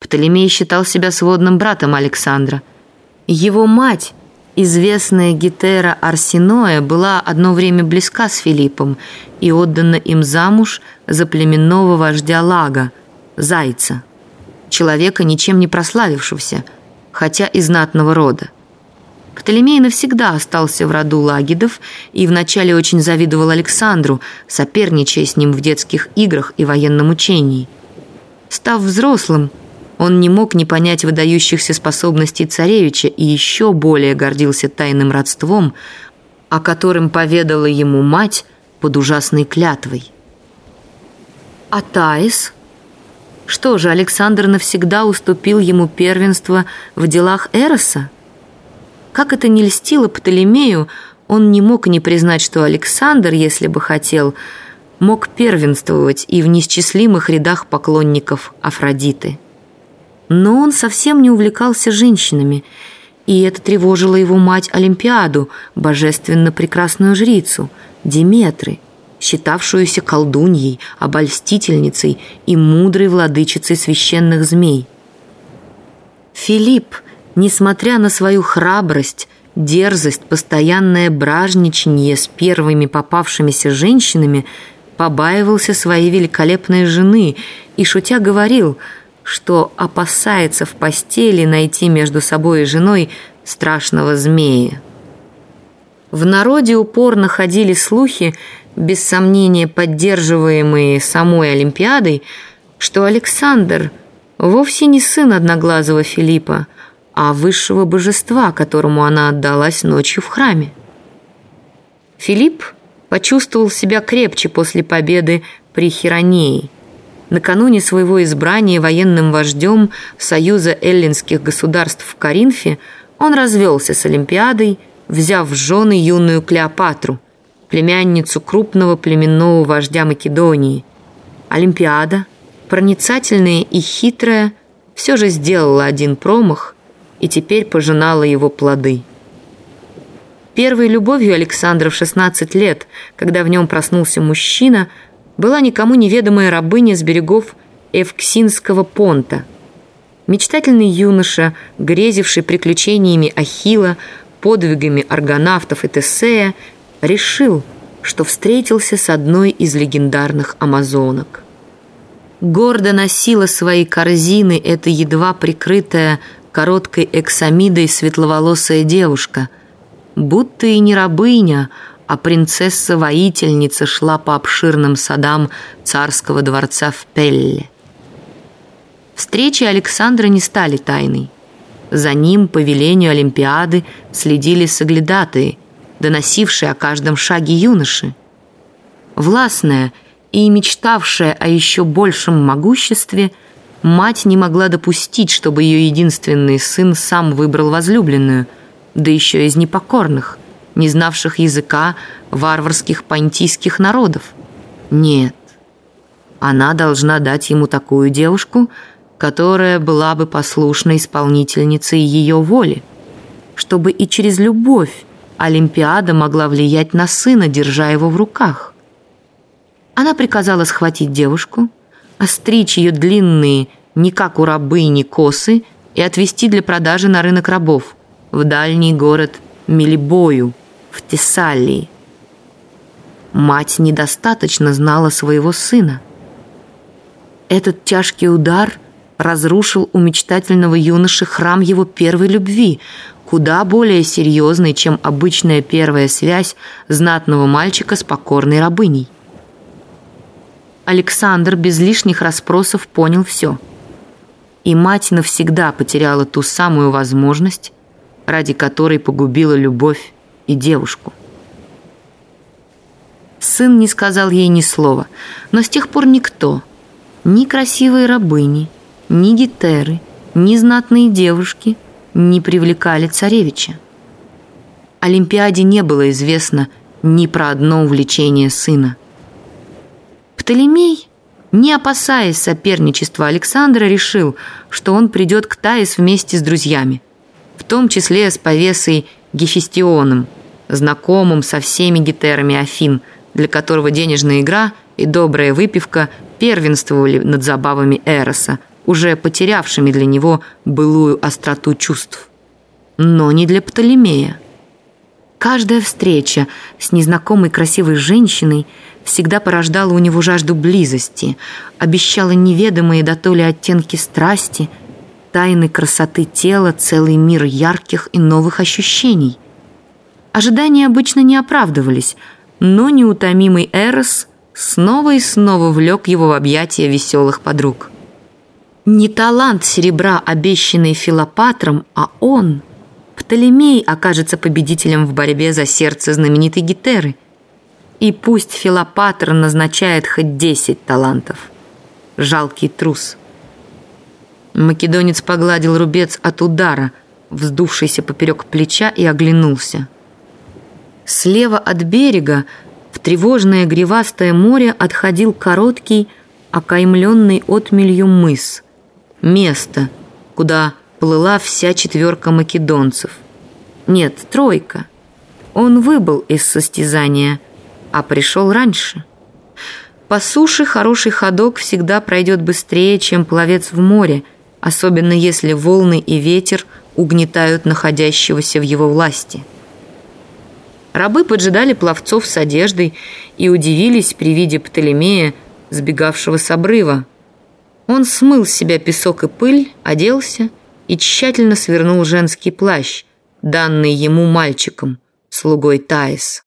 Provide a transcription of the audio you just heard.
Птолемей считал себя сводным братом Александра. Его мать, известная Гетера Арсиноя, была одно время близка с Филиппом и отдана им замуж за племенного вождя Лага, Зайца, человека, ничем не прославившегося, хотя и знатного рода. Птолемей навсегда остался в роду Лагидов и вначале очень завидовал Александру, соперничая с ним в детских играх и военном учении. Став взрослым, он не мог не понять выдающихся способностей царевича и еще более гордился тайным родством, о котором поведала ему мать под ужасной клятвой. А Таис? Что же, Александр навсегда уступил ему первенство в делах Эроса? Как это не льстило Птолемею, он не мог не признать, что Александр, если бы хотел, мог первенствовать и в неисчислимых рядах поклонников Афродиты. Но он совсем не увлекался женщинами, и это тревожило его мать Олимпиаду, божественно прекрасную жрицу, Диметры, считавшуюся колдуньей, обольстительницей и мудрой владычицей священных змей. Филипп, несмотря на свою храбрость, дерзость, постоянное бражничание с первыми попавшимися женщинами, побаивался своей великолепной жены и, шутя, говорил – что опасается в постели найти между собой и женой страшного змея. В народе упорно ходили слухи, без сомнения поддерживаемые самой Олимпиадой, что Александр вовсе не сын одноглазого Филиппа, а высшего божества, которому она отдалась ночью в храме. Филипп почувствовал себя крепче после победы при Хиронее – Накануне своего избрания военным вождем Союза эллинских государств в Коринфе он развелся с Олимпиадой, взяв в жены юную Клеопатру, племянницу крупного племенного вождя Македонии. Олимпиада, проницательная и хитрая, все же сделала один промах и теперь пожинала его плоды. Первой любовью Александра в 16 лет, когда в нем проснулся мужчина – была никому неведомая рабыня с берегов Эвксинского понта. Мечтательный юноша, грезивший приключениями Ахилла, подвигами аргонавтов и Тесея, решил, что встретился с одной из легендарных амазонок. Гордо носила свои корзины эта едва прикрытая короткой эксамидой светловолосая девушка, будто и не рабыня, а принцесса-воительница шла по обширным садам царского дворца в Пелле. Встречи Александра не стали тайной. За ним по велению Олимпиады следили соглядатые, доносившие о каждом шаге юноши. Властная и мечтавшая о еще большем могуществе, мать не могла допустить, чтобы ее единственный сын сам выбрал возлюбленную, да еще из непокорных – не знавших языка варварских понтийских народов. Нет, она должна дать ему такую девушку, которая была бы послушной исполнительницей ее воли, чтобы и через любовь Олимпиада могла влиять на сына, держа его в руках. Она приказала схватить девушку, остричь ее длинные, не как у рабыни, косы и отвезти для продажи на рынок рабов в дальний город Мелибою, в Тессалии. Мать недостаточно знала своего сына. Этот тяжкий удар разрушил у мечтательного юноши храм его первой любви, куда более серьезный, чем обычная первая связь знатного мальчика с покорной рабыней. Александр без лишних расспросов понял все. И мать навсегда потеряла ту самую возможность, ради которой погубила любовь и девушку. Сын не сказал ей ни слова, но с тех пор никто, ни красивые рабыни, ни гетеры, ни знатные девушки не привлекали царевича. Олимпиаде не было известно ни про одно увлечение сына. Птолемей, не опасаясь соперничества Александра, решил, что он придет к Таис вместе с друзьями, в том числе с повесой Гефестионом – знакомым со всеми гетерами Афин, для которого денежная игра и добрая выпивка первенствовали над забавами Эроса, уже потерявшими для него былую остроту чувств. Но не для Птолемея. Каждая встреча с незнакомой красивой женщиной всегда порождала у него жажду близости, обещала неведомые до то ли оттенки страсти, тайны красоты тела, целый мир ярких и новых ощущений. Ожидания обычно не оправдывались, но неутомимый Эрос снова и снова влек его в объятия веселых подруг. Не талант серебра, обещанный Филопатром, а он — Птолемей окажется победителем в борьбе за сердце знаменитой Гетеры. И пусть Филопатр назначает хоть десять талантов. Жалкий трус. Македонец погладил рубец от удара, вздувшийся поперек плеча, и оглянулся. Слева от берега в тревожное гривастое море отходил короткий, окаймленный отмелью мыс. Место, куда плыла вся четверка македонцев. Нет, тройка. Он выбыл из состязания, а пришел раньше. По суше хороший ходок всегда пройдет быстрее, чем пловец в море, особенно если волны и ветер угнетают находящегося в его власти. Рабы поджидали пловцов с одеждой и удивились при виде Птолемея, сбегавшего с обрыва. Он смыл с себя песок и пыль, оделся и тщательно свернул женский плащ, данный ему мальчиком, слугой Таис.